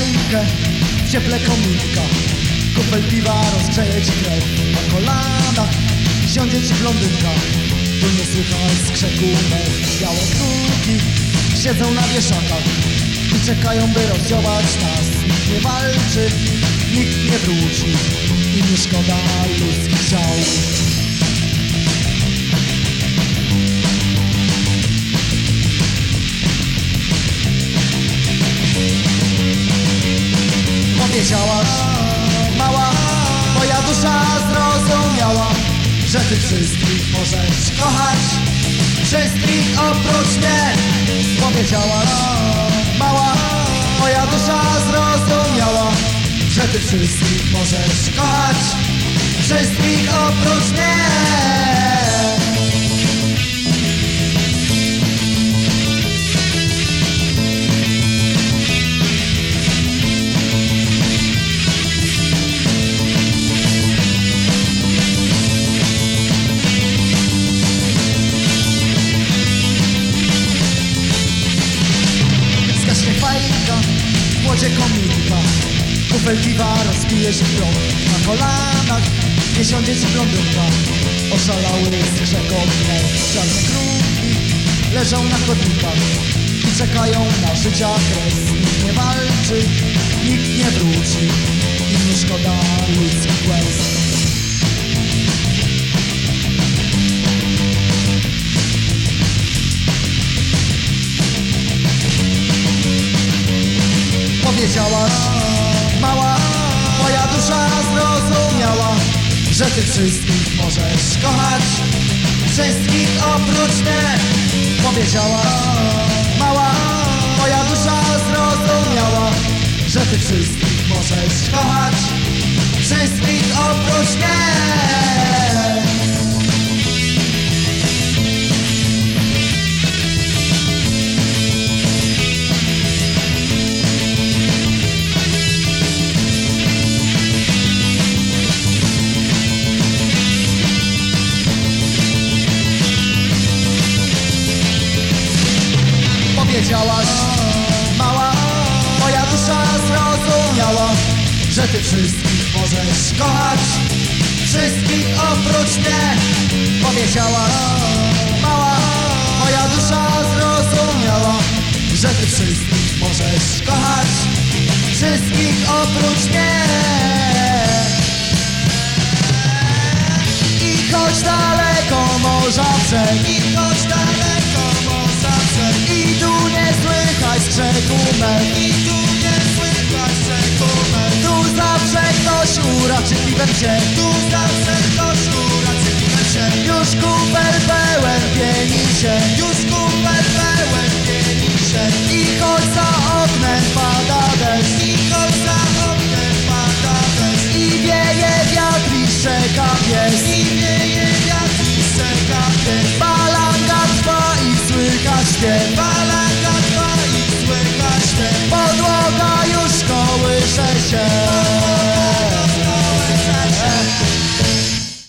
w cieple kominka. Kupel piwa rozgrzeje ci krew Na kolanach siądzie ci blondynka Tu nie słychać skrzeku mew Białodługi siedzą na wieszakach I czekają by rozdziałać nas. Nikt nie walczy, nikt nie wróci I nie szkoda ludzkich ciał Powiedziałaś, mała, moja dusza zrozumiała Że ty wszystkich możesz kochać. Wszystkich oprócz mnie Powiedziałaś, mała, moja dusza zrozumiała Że ty wszystkich możesz kochać. Wszystkich oprócz mnie w młodzie kominka Kufel piwa Na kolanach nie siądzie ci Oszalały skrzekotne Czarne kruki leżą na chodnikach I czekają na życia kres Nikt nie walczy, nikt nie wróci. I nie szkoda ludzkich łez Powiedziałaś, mała, moja dusza zrozumiała Że ty wszystkich możesz kochać. Wszystkich oprócz mnie Powiedziałaś, mała, moja dusza zrozumiała Że ty wszystkich możesz kochać. Wszystkich oprócz mnie Powiedziałaś, mała, moja dusza zrozumiała Że ty wszystkich możesz kochać. Wszystkich oprócz mnie Powiedziałaś, mała, moja dusza zrozumiała Że ty wszystkich możesz kochać. Wszystkich oprócz mnie. I choć daleko morza I choć daleko I tu nie skrzeku mew Tu zawsze ktoś uraczy piwem cię Tu zawsze ktoś uraczy piwem cię Już kuper pełen pieni się. Już kuper pełen pieni się. I choć za oknem pada deszcz. I choć za oknem pada deszcz. I wieje wiatr i szczeka pies conversation